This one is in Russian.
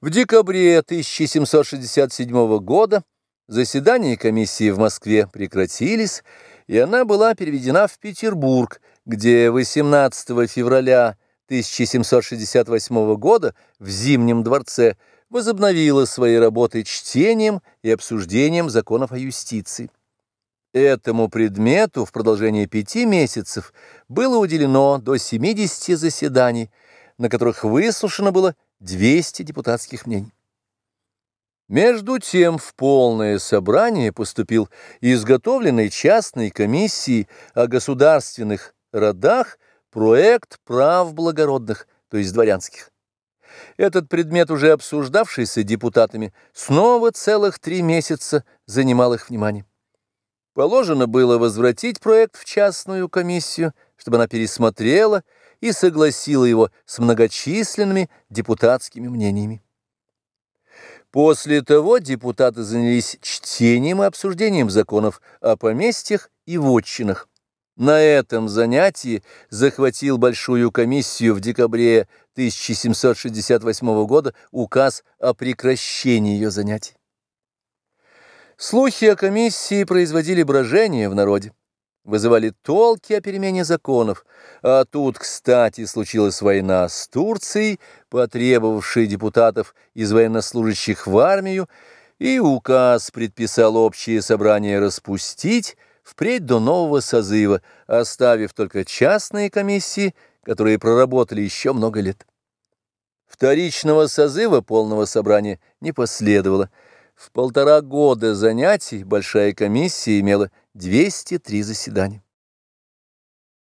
В декабре 1767 года заседания комиссии в Москве прекратились, и она была переведена в Петербург, где 18 февраля 1768 года в Зимнем дворце возобновила свои работы чтением и обсуждением законов о юстиции. Этому предмету в продолжение пяти месяцев было уделено до 70 заседаний, на которых выслушано было 200 депутатских мнений. Между тем в полное собрание поступил изготовленный частной комиссией о государственных родах проект прав благородных, то есть дворянских. Этот предмет, уже обсуждавшийся депутатами, снова целых три месяца занимал их внимание. Положено было возвратить проект в частную комиссию, чтобы она пересмотрела и согласила его с многочисленными депутатскими мнениями. После того депутаты занялись чтением и обсуждением законов о поместьях и вотчинах. На этом занятии захватил большую комиссию в декабре 1768 года указ о прекращении ее занятий. Слухи о комиссии производили брожение в народе, вызывали толки о перемене законов, а тут, кстати, случилась война с Турцией, потребовавшей депутатов из военнослужащих в армию, и указ предписал общее собрание распустить впредь до нового созыва, оставив только частные комиссии, которые проработали еще много лет. Вторичного созыва полного собрания не последовало, в полтора года занятий большая комиссия имела 203 заседания.